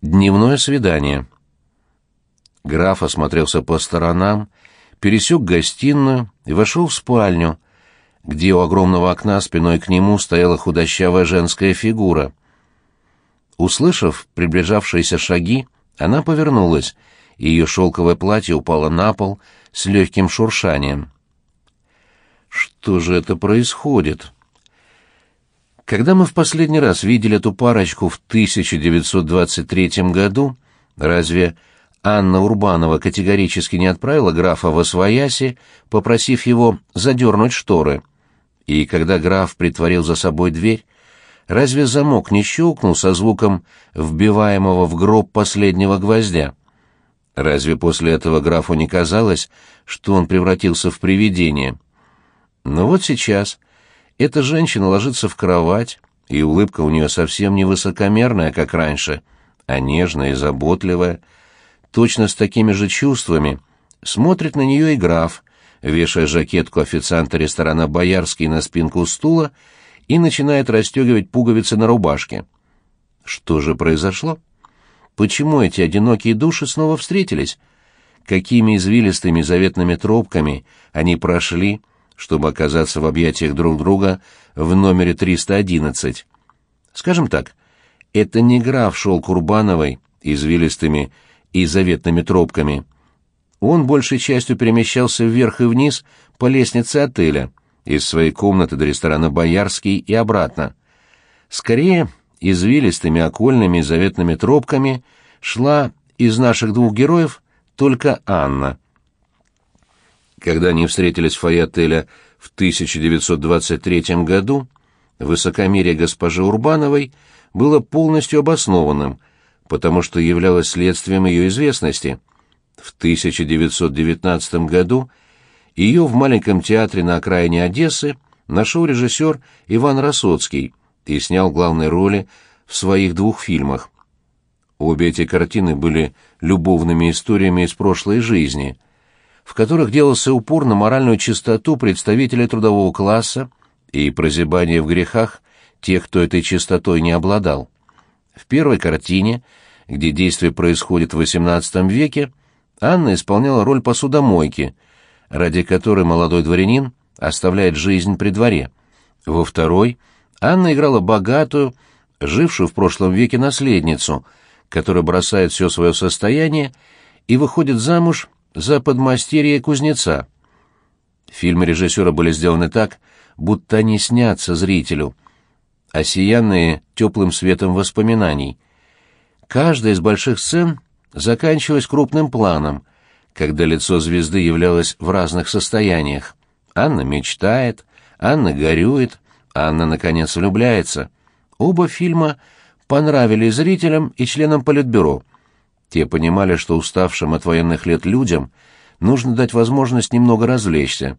Дневное свидание. Граф осмотрелся по сторонам, пересек гостиную и вошел в спальню, где у огромного окна спиной к нему стояла худощавая женская фигура. Услышав приближавшиеся шаги, она повернулась, и ее шелковое платье упало на пол с легким шуршанием. «Что же это происходит?» Когда мы в последний раз видели эту парочку в 1923 году, разве Анна Урбанова категорически не отправила графа в Освояси, попросив его задернуть шторы? И когда граф притворил за собой дверь, разве замок не щелкнул со звуком вбиваемого в гроб последнего гвоздя? Разве после этого графу не казалось, что он превратился в привидение? Но вот сейчас эта женщина ложится в кровать, и улыбка у нее совсем не высокомерная, как раньше, а нежная и заботливая. Точно с такими же чувствами смотрит на нее и граф, вешая жакетку официанта ресторана «Боярский» на спинку стула и начинает расстегивать пуговицы на рубашке. Что же произошло? Почему эти одинокие души снова встретились? Какими извилистыми заветными тропками они прошли, чтобы оказаться в объятиях друг друга в номере 311. Скажем так, это не граф шел Курбановой извилистыми и заветными тропками. Он большей частью перемещался вверх и вниз по лестнице отеля, из своей комнаты до ресторана «Боярский» и обратно. Скорее, извилистыми окольными заветными тропками шла из наших двух героев только Анна — когда они встретились в фойе отеля в 1923 году, высокомерие госпожи Урбановой было полностью обоснованным, потому что являлось следствием ее известности. В 1919 году ее в маленьком театре на окраине Одессы нашел режиссер Иван Росоцкий и снял главные роли в своих двух фильмах. Обе эти картины были любовными историями из прошлой жизни – в которых делался упор на моральную чистоту представителей трудового класса и прозябание в грехах тех, кто этой чистотой не обладал. В первой картине, где действие происходит в XVIII веке, Анна исполняла роль посудомойки, ради которой молодой дворянин оставляет жизнь при дворе. Во второй Анна играла богатую, жившую в прошлом веке наследницу, которая бросает все свое состояние и выходит замуж за подмастерье кузнеца. Фильмы режиссера были сделаны так, будто они снятся зрителю, осиянные теплым светом воспоминаний. Каждая из больших сцен заканчивалась крупным планом, когда лицо звезды являлось в разных состояниях. Анна мечтает, Анна горюет, Анна, наконец, влюбляется. Оба фильма понравились зрителям и членам Политбюро — те понимали, что уставшим от военных лет людям нужно дать возможность немного развлечься.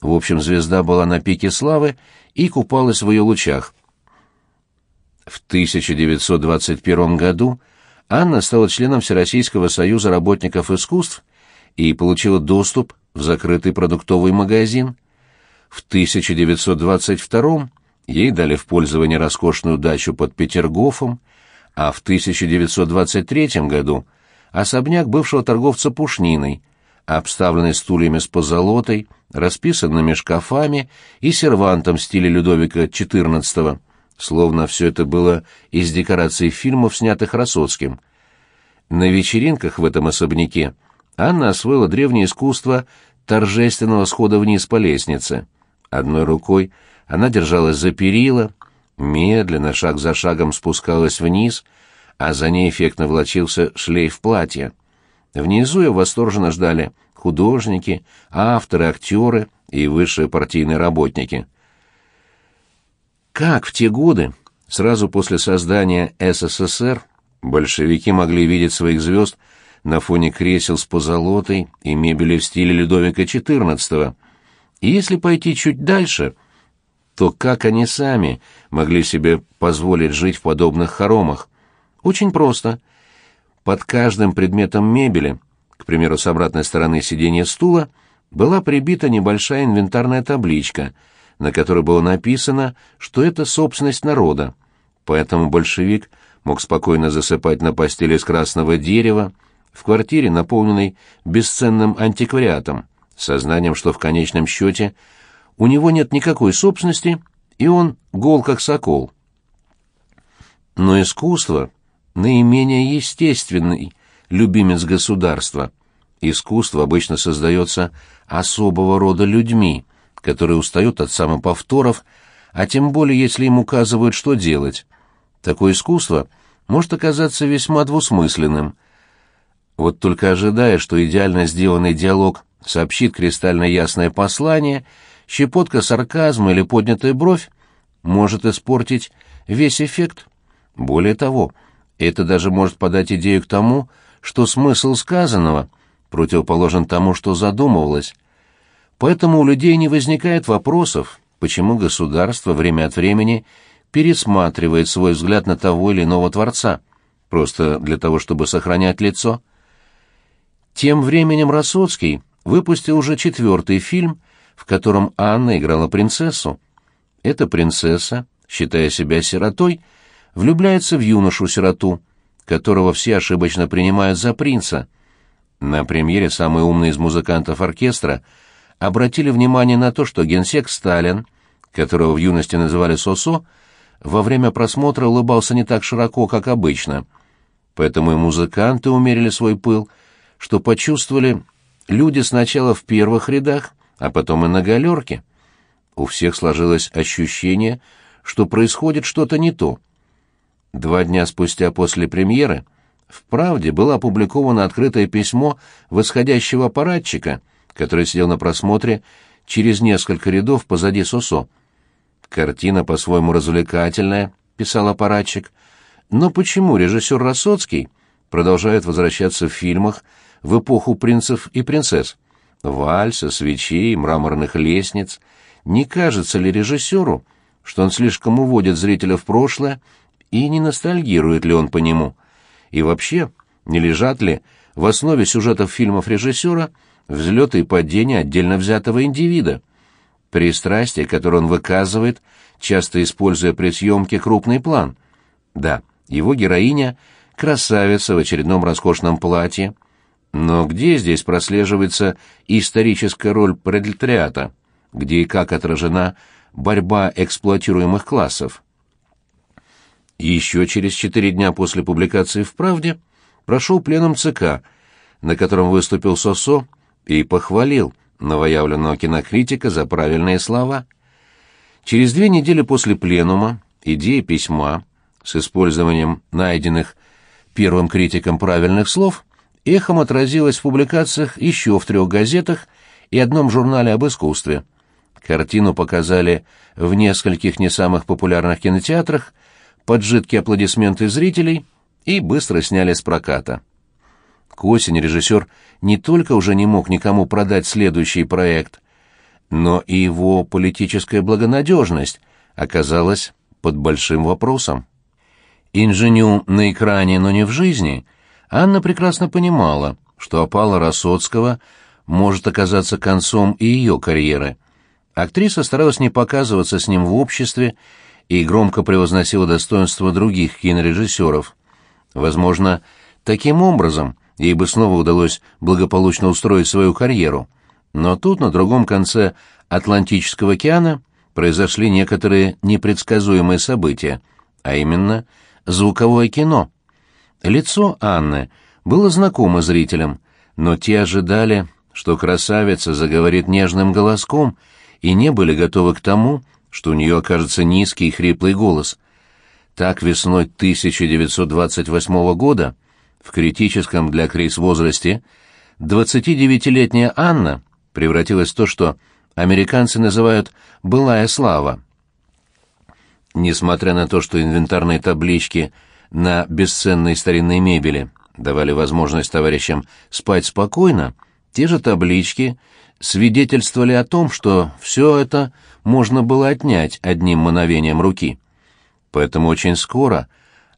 В общем, звезда была на пике славы и купалась в ее лучах. В 1921 году Анна стала членом Всероссийского союза работников искусств и получила доступ в закрытый продуктовый магазин. В 1922 ей дали в пользование роскошную дачу под Петергофом, а в 1923 году особняк бывшего торговца пушниной, обставленный стульями с позолотой, расписанными шкафами и сервантом в стиле Людовика XIV, словно все это было из декораций фильмов, снятых Росоцким. На вечеринках в этом особняке Анна освоила древнее искусство торжественного схода вниз по лестнице. Одной рукой она держалась за перила, медленно, шаг за шагом спускалась вниз, а за ней эффектно влочился шлейф платья. Внизу ее восторженно ждали художники, авторы, актеры и высшие партийные работники. Как в те годы, сразу после создания СССР, большевики могли видеть своих звезд на фоне кресел с позолотой и мебели в стиле Людовика XIV. И если пойти чуть дальше — то как они сами могли себе позволить жить в подобных хоромах? Очень просто. Под каждым предметом мебели, к примеру, с обратной стороны сиденья стула, была прибита небольшая инвентарная табличка, на которой было написано, что это собственность народа. Поэтому большевик мог спокойно засыпать на постели из красного дерева, в квартире, наполненной бесценным антиквариатом, сознанием, что в конечном счете у него нет никакой собственности, и он гол как сокол. Но искусство — наименее естественный любимец государства. Искусство обычно создается особого рода людьми, которые устают от самоповторов, а тем более, если им указывают, что делать. Такое искусство может оказаться весьма двусмысленным. Вот только ожидая, что идеально сделанный диалог сообщит кристально ясное послание, щепотка сарказма или поднятая бровь может испортить весь эффект. Более того, это даже может подать идею к тому, что смысл сказанного противоположен тому, что задумывалось. Поэтому у людей не возникает вопросов, почему государство время от времени пересматривает свой взгляд на того или иного творца, просто для того, чтобы сохранять лицо. Тем временем Росоцкий выпустил уже четвертый фильм, в котором Анна играла принцессу. Эта принцесса, считая себя сиротой, влюбляется в юношу-сироту, которого все ошибочно принимают за принца. На премьере самые умные из музыкантов оркестра обратили внимание на то, что генсек Сталин, которого в юности называли Сосо, во время просмотра улыбался не так широко, как обычно. Поэтому и музыканты умерили свой пыл, что почувствовали люди сначала в первых рядах, а потом и на галерке. У всех сложилось ощущение, что происходит что-то не то — Два дня спустя после премьеры в «Правде» было опубликовано открытое письмо восходящего аппаратчика, который сидел на просмотре через несколько рядов позади Сосо. «Картина по-своему развлекательная», — писал аппаратчик. «Но почему режиссер Росоцкий продолжает возвращаться в фильмах в эпоху принцев и принцесс? Вальса, свечей, мраморных лестниц. Не кажется ли режиссеру, что он слишком уводит зрителя в прошлое и не ностальгирует ли он по нему. И вообще, не лежат ли в основе сюжетов фильмов режиссера взлеты и падения отдельно взятого индивида, пристрастие, которое он выказывает, часто используя при съемке крупный план. Да, его героиня — красавица в очередном роскошном платье, но где здесь прослеживается историческая роль пролетариата, где и как отражена борьба эксплуатируемых классов? еще через четыре дня после публикации в «Правде» прошел пленум ЦК, на котором выступил Сосо и похвалил новоявленного кинокритика за правильные слова. Через две недели после пленума идея письма с использованием найденных первым критиком правильных слов эхом отразилась в публикациях еще в трех газетах и одном журнале об искусстве. Картину показали в нескольких не самых популярных кинотеатрах – под жидкие аплодисменты зрителей и быстро сняли с проката. К осени режиссер не только уже не мог никому продать следующий проект, но и его политическая благонадежность оказалась под большим вопросом. Инженю на экране, но не в жизни, Анна прекрасно понимала, что опала Росоцкого может оказаться концом и ее карьеры. Актриса старалась не показываться с ним в обществе и громко превозносила достоинства других кинорежиссеров. Возможно, таким образом ей бы снова удалось благополучно устроить свою карьеру. Но тут, на другом конце Атлантического океана, произошли некоторые непредсказуемые события, а именно звуковое кино. Лицо Анны было знакомо зрителям, но те ожидали, что красавица заговорит нежным голоском, и не были готовы к тому, что у нее окажется низкий и хриплый голос. Так весной 1928 года, в критическом для Крис возрасте, 29-летняя Анна превратилась в то, что американцы называют «былая слава». Несмотря на то, что инвентарные таблички на бесценной старинной мебели давали возможность товарищам спать спокойно, те же таблички свидетельствовали о том, что все это можно было отнять одним мановением руки. Поэтому очень скоро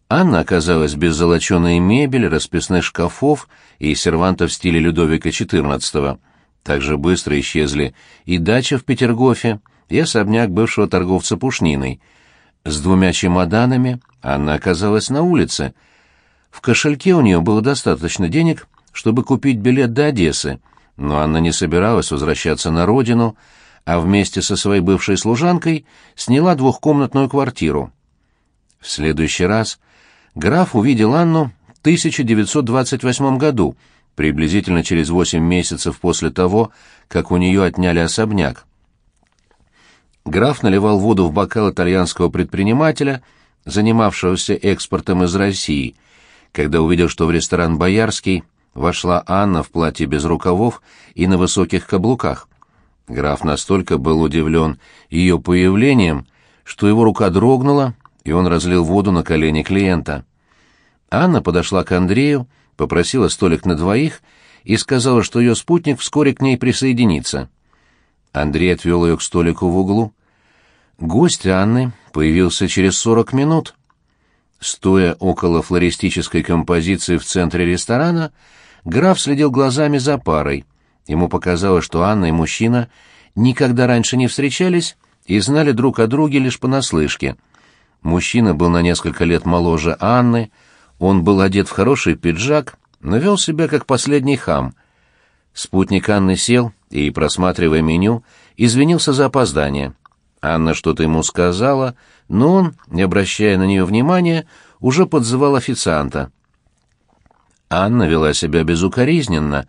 Анна оказалась без золоченой мебели, расписных шкафов и сервантов в стиле Людовика XIV. Также быстро исчезли и дача в Петергофе, и особняк бывшего торговца пушниной. С двумя чемоданами Анна оказалась на улице. В кошельке у нее было достаточно денег, чтобы купить билет до Одессы, но Анна не собиралась возвращаться на родину, а вместе со своей бывшей служанкой сняла двухкомнатную квартиру. В следующий раз граф увидел Анну в 1928 году, приблизительно через восемь месяцев после того, как у нее отняли особняк. Граф наливал воду в бокал итальянского предпринимателя, занимавшегося экспортом из России, когда увидел, что в ресторан «Боярский» вошла Анна в платье без рукавов и на высоких каблуках. Граф настолько был удивлен ее появлением, что его рука дрогнула, и он разлил воду на колени клиента. Анна подошла к Андрею, попросила столик на двоих и сказала, что ее спутник вскоре к ней присоединится. Андрей отвел ее к столику в углу. Гость Анны появился через сорок минут. Стоя около флористической композиции в центре ресторана, граф следил глазами за парой. Ему показалось, что Анна и мужчина никогда раньше не встречались и знали друг о друге лишь понаслышке. Мужчина был на несколько лет моложе Анны, он был одет в хороший пиджак, но вел себя как последний хам. Спутник Анны сел и, просматривая меню, извинился за опоздание. Анна что-то ему сказала, но он, не обращая на нее внимания, уже подзывал официанта. Анна вела себя безукоризненно.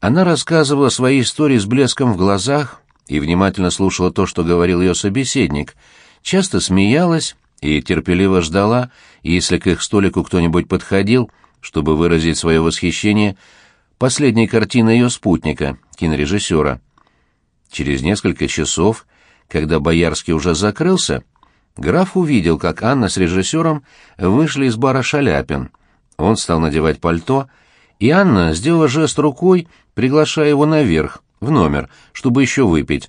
Она рассказывала свои истории с блеском в глазах и внимательно слушала то, что говорил ее собеседник, часто смеялась и терпеливо ждала, если к их столику кто-нибудь подходил, чтобы выразить свое восхищение последней картиной ее спутника, кинорежиссера. Через несколько часов, когда Боярский уже закрылся, граф увидел, как Анна с режиссером вышли из бара «Шаляпин». Он стал надевать пальто, и Анна сделала жест рукой, приглашая его наверх, в номер, чтобы еще выпить.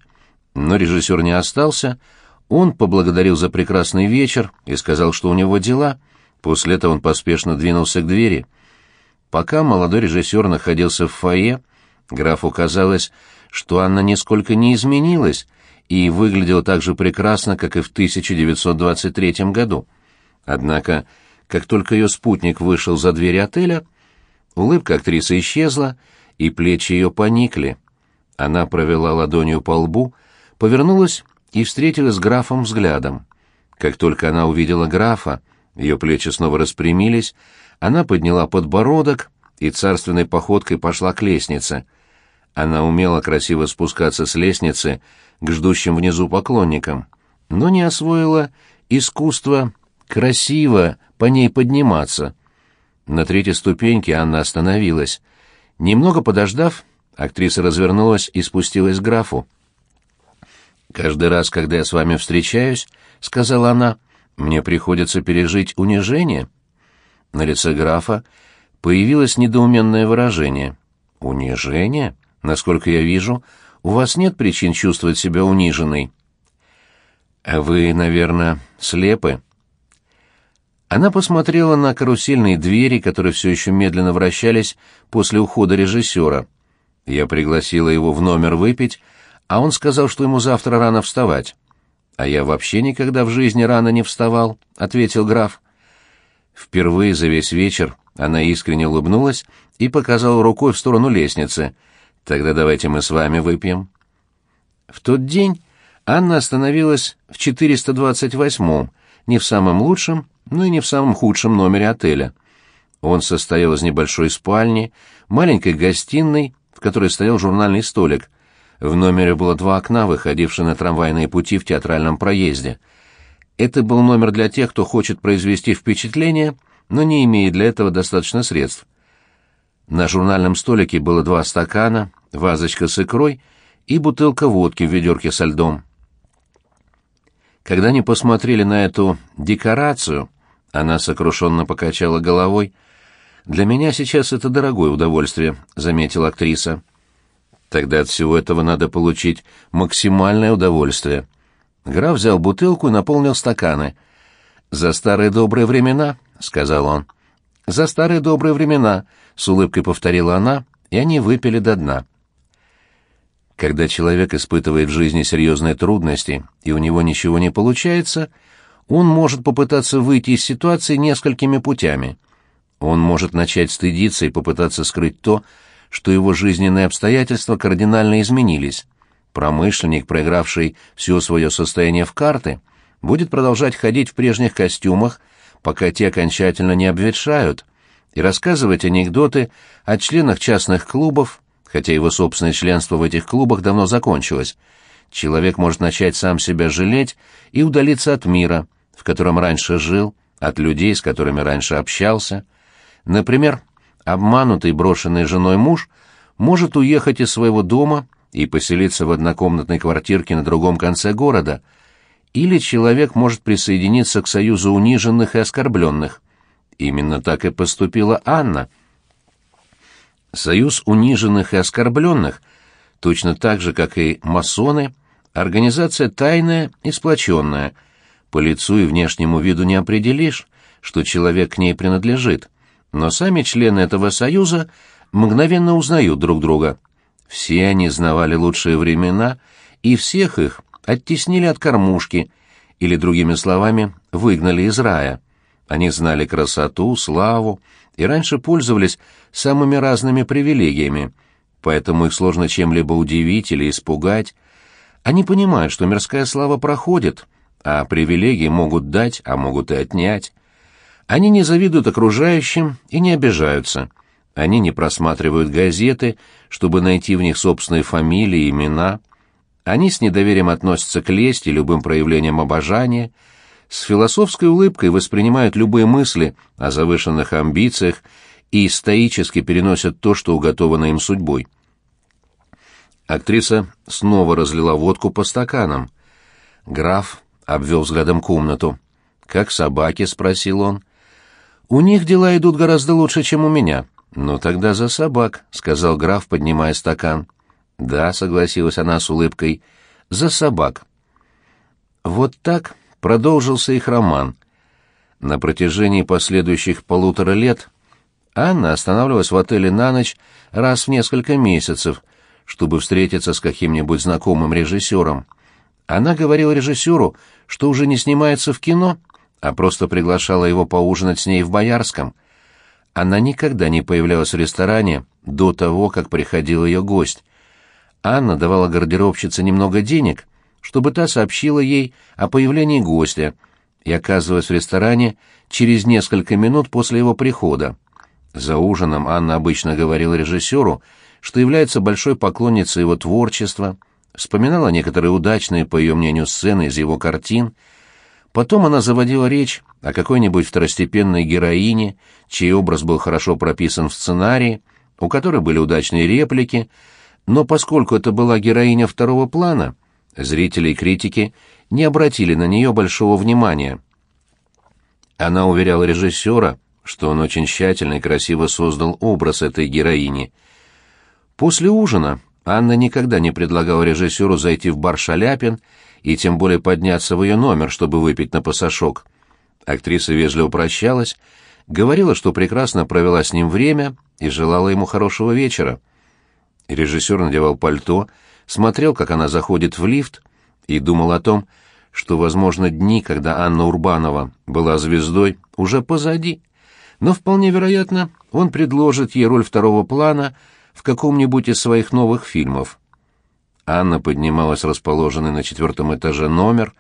Но режиссер не остался, он поблагодарил за прекрасный вечер и сказал, что у него дела. После этого он поспешно двинулся к двери. Пока молодой режиссер находился в фойе, графу казалось, что Анна нисколько не изменилась и выглядела так же прекрасно, как и в 1923 году. Однако, как только ее спутник вышел за дверь отеля, улыбка актрисы исчезла, и плечи ее поникли. Она провела ладонью по лбу, повернулась и встретилась с графом взглядом. Как только она увидела графа, ее плечи снова распрямились, она подняла подбородок и царственной походкой пошла к лестнице. Она умела красиво спускаться с лестницы к ждущим внизу поклонникам, но не освоила искусство красиво по ней подниматься. На третьей ступеньке Анна остановилась. Немного подождав, актриса развернулась и спустилась к графу. «Каждый раз, когда я с вами встречаюсь, — сказала она, — мне приходится пережить унижение». На лице графа появилось недоуменное выражение. «Унижение? Насколько я вижу, у вас нет причин чувствовать себя униженной». «А вы, наверное, слепы?» Она посмотрела на карусельные двери, которые все еще медленно вращались после ухода режиссера. Я пригласила его в номер выпить, а он сказал, что ему завтра рано вставать. «А я вообще никогда в жизни рано не вставал», — ответил граф. Впервые за весь вечер она искренне улыбнулась и показала рукой в сторону лестницы. «Тогда давайте мы с вами выпьем». В тот день Анна остановилась в 428-м, не в самом лучшем, но и не в самом худшем номере отеля. Он состоял из небольшой спальни, маленькой гостиной, в которой стоял журнальный столик, в номере было два окна, выходившие на трамвайные пути в театральном проезде. Это был номер для тех, кто хочет произвести впечатление, но не имеет для этого достаточно средств. На журнальном столике было два стакана, вазочка с икрой и бутылка водки в ведерке со льдом. Когда они посмотрели на эту декорацию, она сокрушенно покачала головой. «Для меня сейчас это дорогое удовольствие», — заметила актриса. Тогда от всего этого надо получить максимальное удовольствие. Граф взял бутылку и наполнил стаканы. «За старые добрые времена», — сказал он. «За старые добрые времена», — с улыбкой повторила она, и они выпили до дна. Когда человек испытывает в жизни серьезные трудности, и у него ничего не получается, он может попытаться выйти из ситуации несколькими путями. Он может начать стыдиться и попытаться скрыть то, что его жизненные обстоятельства кардинально изменились. Промышленник, проигравший все свое состояние в карты, будет продолжать ходить в прежних костюмах, пока те окончательно не обветшают, и рассказывать анекдоты о членах частных клубов, хотя его собственное членство в этих клубах давно закончилось. Человек может начать сам себя жалеть и удалиться от мира, в котором раньше жил, от людей, с которыми раньше общался. Например, обманутый брошенный женой муж может уехать из своего дома и поселиться в однокомнатной квартирке на другом конце города, или человек может присоединиться к союзу униженных и оскорбленных. Именно так и поступила Анна. Союз униженных и оскорбленных, точно так же, как и масоны, организация тайная и сплоченная. По лицу и внешнему виду не определишь, что человек к ней принадлежит, но сами члены этого союза мгновенно узнают друг друга. Все они знавали лучшие времена, и всех их оттеснили от кормушки, или, другими словами, выгнали из рая. Они знали красоту, славу и раньше пользовались самыми разными привилегиями, поэтому их сложно чем-либо удивить или испугать. Они понимают, что мирская слава проходит, а привилегии могут дать, а могут и отнять. Они не завидуют окружающим и не обижаются. Они не просматривают газеты, чтобы найти в них собственные фамилии имена. Они с недоверием относятся к лести любым проявлениям обожания — с философской улыбкой воспринимают любые мысли о завышенных амбициях и стоически переносят то, что уготовано им судьбой. Актриса снова разлила водку по стаканам. Граф обвел взглядом комнату. «Как собаки?» — спросил он. «У них дела идут гораздо лучше, чем у меня». «Ну тогда за собак», — сказал граф, поднимая стакан. «Да», — согласилась она с улыбкой, — «за собак». Вот так продолжился их роман. На протяжении последующих полутора лет Анна останавливалась в отеле на ночь раз в несколько месяцев, чтобы встретиться с каким-нибудь знакомым режиссером. Она говорила режиссеру, что уже не снимается в кино, а просто приглашала его поужинать с ней в Боярском. Она никогда не появлялась в ресторане до того, как приходил ее гость. Анна давала гардеробщице немного денег — чтобы та сообщила ей о появлении гостя и оказывалась в ресторане через несколько минут после его прихода. За ужином Анна обычно говорила режиссеру, что является большой поклонницей его творчества, вспоминала некоторые удачные, по ее мнению, сцены из его картин. Потом она заводила речь о какой-нибудь второстепенной героине, чей образ был хорошо прописан в сценарии, у которой были удачные реплики, но поскольку это была героиня второго плана, Зрители и критики не обратили на нее большого внимания. Она уверяла режиссера, что он очень тщательно и красиво создал образ этой героини. После ужина Анна никогда не предлагала режиссеру зайти в бар «Шаляпин» и тем более подняться в ее номер, чтобы выпить на пасашок. Актриса вежливо прощалась, говорила, что прекрасно провела с ним время и желала ему хорошего вечера. Режиссер надевал пальто, смотрел, как она заходит в лифт, и думал о том, что, возможно, дни, когда Анна Урбанова была звездой, уже позади. Но вполне вероятно, он предложит ей роль второго плана в каком-нибудь из своих новых фильмов. Анна поднималась расположенный на четвертом этаже номер,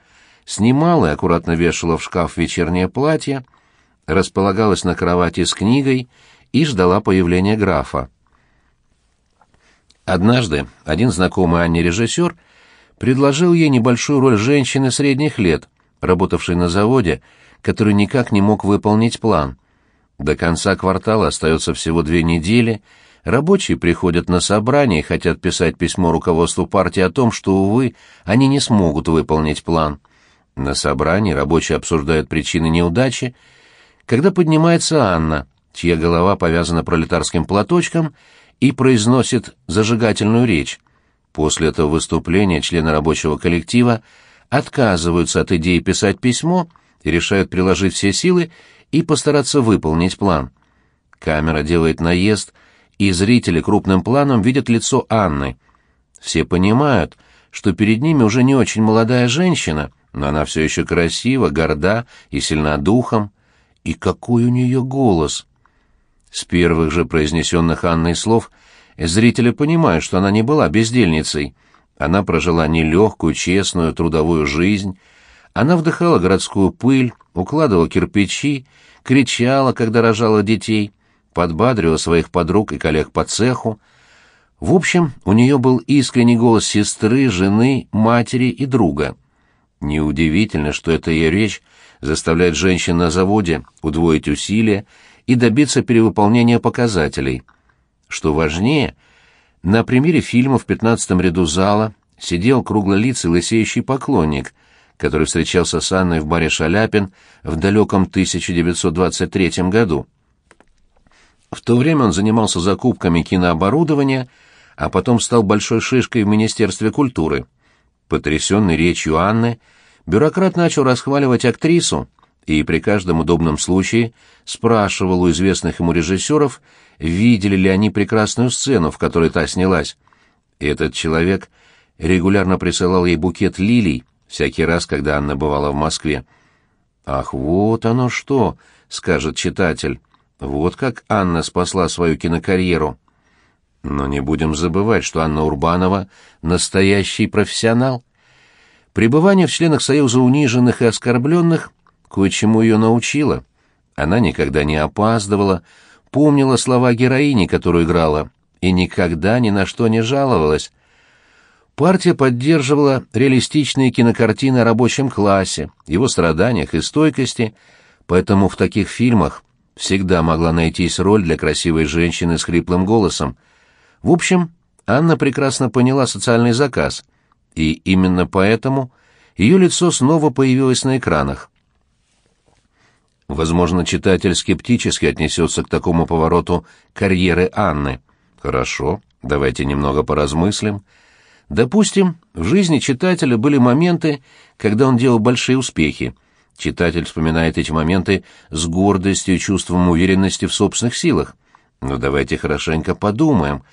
снимала и аккуратно вешала в шкаф вечернее платье, располагалась на кровати с книгой и ждала появления графа. Однажды один знакомый Анне режиссер предложил ей небольшую роль женщины средних лет, работавшей на заводе, который никак не мог выполнить план. До конца квартала остается всего две недели, рабочие приходят на собрание и хотят писать письмо руководству партии о том, что, увы, они не смогут выполнить план. На собрании рабочие обсуждают причины неудачи, когда поднимается Анна, чья голова повязана пролетарским платочком, и произносит зажигательную речь. После этого выступления члены рабочего коллектива отказываются от идеи писать письмо и решают приложить все силы и постараться выполнить план. Камера делает наезд, и зрители крупным планом видят лицо Анны. Все понимают, что перед ними уже не очень молодая женщина, но она все еще красива, горда и сильна духом. И какой у нее голос! С первых же произнесенных Анной слов зрители понимают, что она не была бездельницей. Она прожила нелегкую, честную, трудовую жизнь. Она вдыхала городскую пыль, укладывала кирпичи, кричала, когда рожала детей, подбадривала своих подруг и коллег по цеху. В общем, у нее был искренний голос сестры, жены, матери и друга. Неудивительно, что эта ее речь заставляет женщин на заводе удвоить усилия и добиться перевыполнения показателей. Что важнее, на примере фильма в пятнадцатом ряду зала сидел круглолицый лысеющий поклонник, который встречался с Анной в баре «Шаляпин» в далеком 1923 году. В то время он занимался закупками кинооборудования, а потом стал большой шишкой в Министерстве культуры. Потрясенный речью Анны, бюрократ начал расхваливать актрису и при каждом удобном случае спрашивал у известных ему режиссеров, видели ли они прекрасную сцену, в которой та снялась. Этот человек регулярно присылал ей букет лилий всякий раз, когда Анна бывала в Москве. «Ах, вот оно что!» — скажет читатель. «Вот как Анна спасла свою кинокарьеру». Но не будем забывать, что Анна Урбанова — настоящий профессионал. Пребывание в членах Союза униженных и оскорбленных кое-чему ее научило. Она никогда не опаздывала, помнила слова героини, которую играла, и никогда ни на что не жаловалась. Партия поддерживала реалистичные кинокартины о рабочем классе, его страданиях и стойкости, поэтому в таких фильмах всегда могла найтись роль для красивой женщины с хриплым голосом. В общем, Анна прекрасно поняла социальный заказ, и именно поэтому ее лицо снова появилось на экранах. Возможно, читатель скептически отнесется к такому повороту карьеры Анны. Хорошо, давайте немного поразмыслим. Допустим, в жизни читателя были моменты, когда он делал большие успехи. Читатель вспоминает эти моменты с гордостью и чувством уверенности в собственных силах. Но давайте хорошенько подумаем.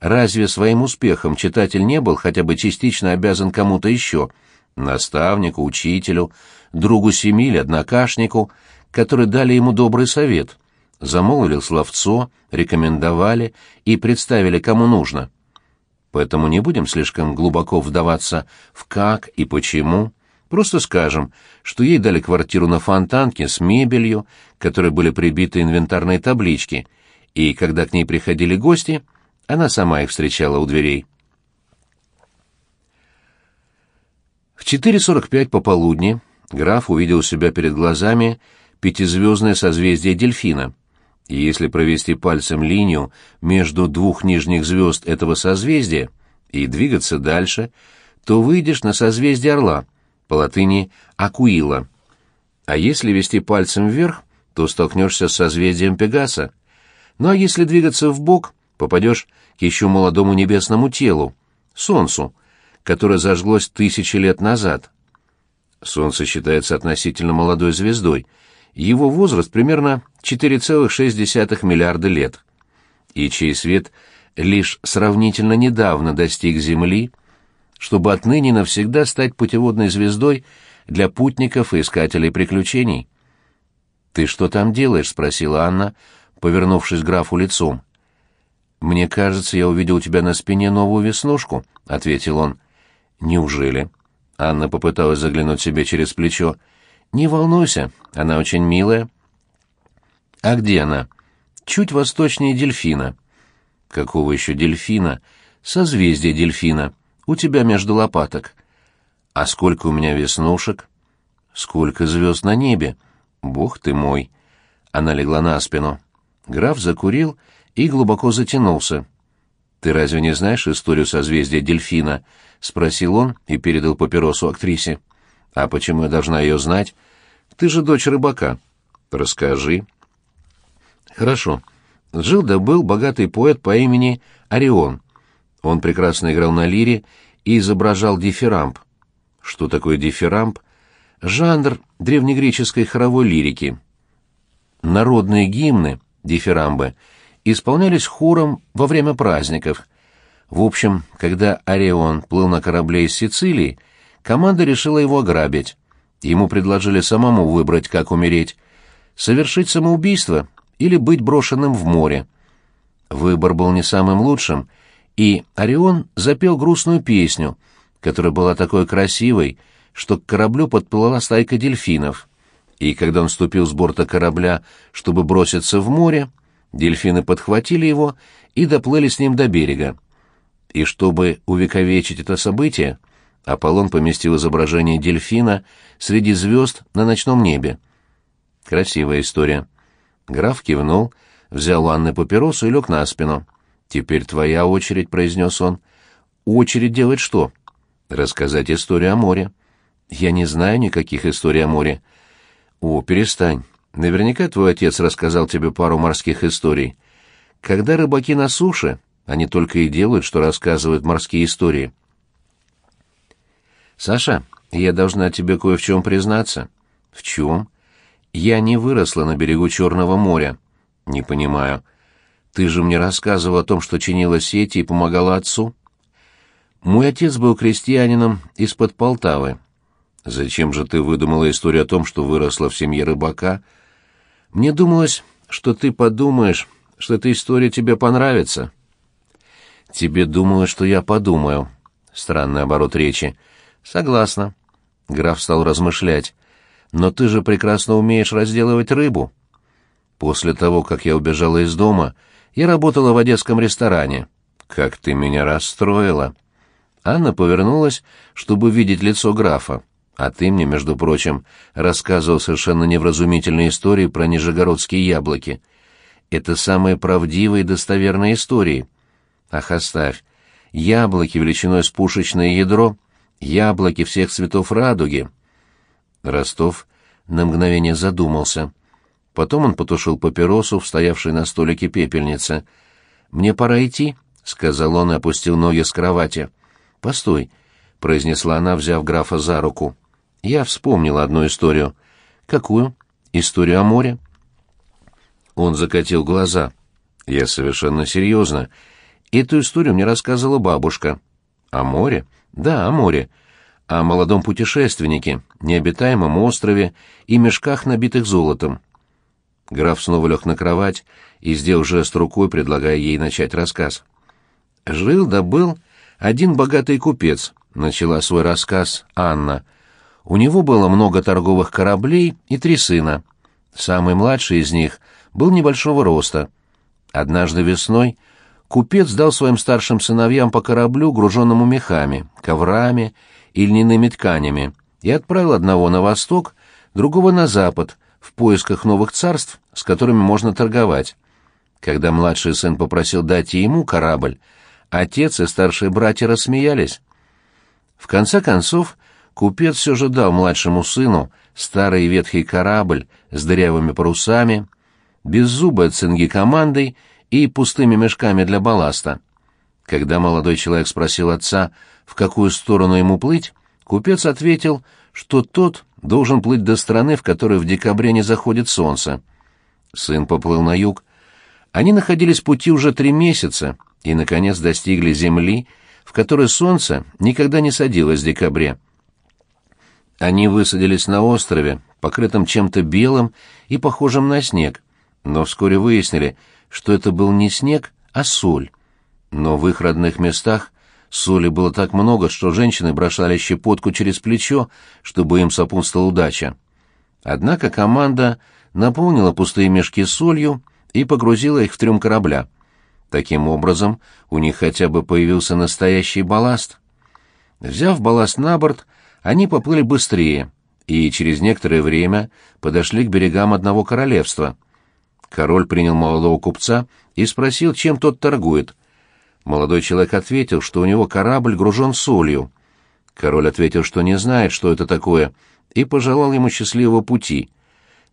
Разве своим успехом читатель не был хотя бы частично обязан кому-то еще? Наставнику, учителю, другу семьи или однокашнику – которые дали ему добрый совет, замолвили словцо, рекомендовали и представили кому нужно. Поэтому не будем слишком глубоко вдаваться в как и почему, просто скажем, что ей дали квартиру на Фонтанке с мебелью, которой были прибиты инвентарные таблички, и когда к ней приходили гости, она сама их встречала у дверей. В 4.45 пополудни граф увидел себя перед глазами пятизвездное созвездие Дельфина. И если провести пальцем линию между двух нижних звезд этого созвездия и двигаться дальше, то выйдешь на созвездие Орла, по латыни «Акуила». А если вести пальцем вверх, то столкнешься с созвездием Пегаса. Ну а если двигаться вбок, попадешь к еще молодому небесному телу, Солнцу, которое зажглось тысячи лет назад. Солнце считается относительно молодой звездой — его возраст примерно 4,6 миллиарда лет, и чей свет лишь сравнительно недавно достиг Земли, чтобы отныне навсегда стать путеводной звездой для путников и искателей приключений. «Ты что там делаешь?» — спросила Анна, повернувшись графу лицом. «Мне кажется, я увидел у тебя на спине новую веснушку», — ответил он. «Неужели?» Анна попыталась заглянуть себе через плечо. Не волнуйся, она очень милая. А где она? Чуть восточнее дельфина. Какого еще дельфина? Созвездие дельфина. У тебя между лопаток. А сколько у меня веснушек? Сколько звезд на небе? Бог ты мой. Она легла на спину. Граф закурил и глубоко затянулся. «Ты разве не знаешь историю созвездия дельфина?» — спросил он и передал папиросу актрисе. А почему я должна ее знать? Ты же дочь рыбака. Расскажи. Хорошо. Жил да был богатый поэт по имени Орион. Он прекрасно играл на лире и изображал дифирамб. Что такое дифирамб? Жанр древнегреческой хоровой лирики. Народные гимны, дифирамбы, исполнялись хором во время праздников. В общем, когда Орион плыл на корабле из Сицилии, команда решила его ограбить. ему предложили самому выбрать, как умереть — совершить самоубийство или быть брошенным в море. Выбор был не самым лучшим, и Орион запел грустную песню, которая была такой красивой, что к кораблю подплыла стайка дельфинов. И когда он ступил с борта корабля, чтобы броситься в море, дельфины подхватили его и доплыли с ним до берега. И чтобы увековечить это событие, Аполлон поместил изображение дельфина среди звезд на ночном небе. Красивая история. Граф кивнул, взял у Анны папиросу и лег на спину. «Теперь твоя очередь», — произнес он. «Очередь делать что?» «Рассказать историю о море». «Я не знаю никаких историй о море». «О, перестань. Наверняка твой отец рассказал тебе пару морских историй. Когда рыбаки на суше, они только и делают, что рассказывают морские истории». «Саша, я должна тебе кое в чем признаться». «В чем?» «Я не выросла на берегу Черного моря». «Не понимаю. Ты же мне рассказывал о том, что чинила сети и помогала отцу». «Мой отец был крестьянином из-под Полтавы. Зачем же ты выдумала историю о том, что выросла в семье рыбака? Мне думалось, что ты подумаешь, что эта история тебе понравится». «Тебе думалось, что я подумаю». Странный оборот речи. «Согласна». Граф стал размышлять. «Но ты же прекрасно умеешь разделывать рыбу». «После того, как я убежала из дома, я работала в одесском ресторане». «Как ты меня расстроила!» Анна повернулась, чтобы видеть лицо графа. «А ты мне, между прочим, рассказывал совершенно невразумительные истории про нижегородские яблоки. Это самые правдивые и достоверные истории». «Ах, оставь! Яблоки величиной с пушечное ядро — яблоки всех цветов радуги. Ростов на мгновение задумался. Потом он потушил папиросу в стоявшей на столике пепельнице. «Мне пора идти», — сказал он и опустил ноги с кровати. «Постой», — произнесла она, взяв графа за руку. «Я вспомнила одну историю». «Какую?» «Историю о море». Он закатил глаза. «Я совершенно серьезно. Эту историю мне рассказывала бабушка». «О море?» Да, о море. О молодом путешественнике, необитаемом острове и мешках, набитых золотом. Граф снова лег на кровать и сделал жест рукой, предлагая ей начать рассказ. «Жил да был один богатый купец», — начала свой рассказ Анна. «У него было много торговых кораблей и три сына. Самый младший из них был небольшого роста. Однажды весной купец дал своим старшим сыновьям по кораблю, груженному мехами, коврами и льняными тканями, и отправил одного на восток, другого на запад, в поисках новых царств, с которыми можно торговать. Когда младший сын попросил дать ему корабль, отец и старшие братья рассмеялись. В конце концов, купец все же дал младшему сыну старый ветхий корабль с дырявыми парусами, беззубой цинги командой и пустыми мешками для балласта. Когда молодой человек спросил отца, в какую сторону ему плыть, купец ответил, что тот должен плыть до страны, в которой в декабре не заходит солнце. Сын поплыл на юг. Они находились в пути уже три месяца и, наконец, достигли земли, в которой солнце никогда не садилось в декабре. Они высадились на острове, покрытом чем-то белым и похожим на снег, но вскоре выяснили, что это был не снег, а соль. Но в их родных местах соли было так много, что женщины бросали щепотку через плечо, чтобы им сопутствовала удача. Однако команда наполнила пустые мешки солью и погрузила их в трюм корабля. Таким образом, у них хотя бы появился настоящий балласт. Взяв балласт на борт, они поплыли быстрее и через некоторое время подошли к берегам одного королевства — Король принял молодого купца и спросил, чем тот торгует. Молодой человек ответил, что у него корабль гружен солью. Король ответил, что не знает, что это такое, и пожелал ему счастливого пути.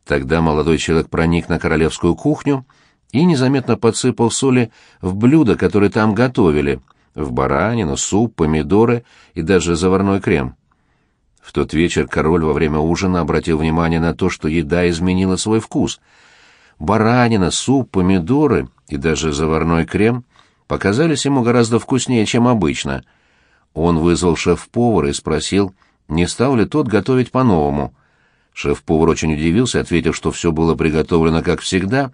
Тогда молодой человек проник на королевскую кухню и незаметно подсыпал соли в блюда, которые там готовили, в баранину, суп, помидоры и даже заварной крем. В тот вечер король во время ужина обратил внимание на то, что еда изменила свой вкус — баранина, суп, помидоры и даже заварной крем показались ему гораздо вкуснее, чем обычно. Он вызвал шеф-повара и спросил, не стал ли тот готовить по-новому. Шеф-повар очень удивился, ответил, что все было приготовлено как всегда.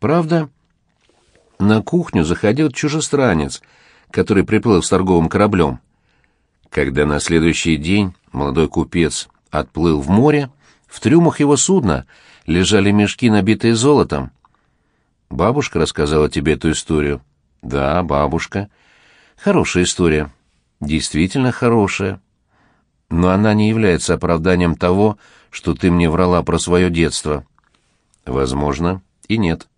Правда, на кухню заходил чужестранец, который приплыл с торговым кораблем. Когда на следующий день молодой купец отплыл в море, в трюмах его судна лежали мешки, набитые золотом. Бабушка рассказала тебе эту историю? Да, бабушка. Хорошая история. Действительно хорошая. Но она не является оправданием того, что ты мне врала про свое детство. Возможно, и нет.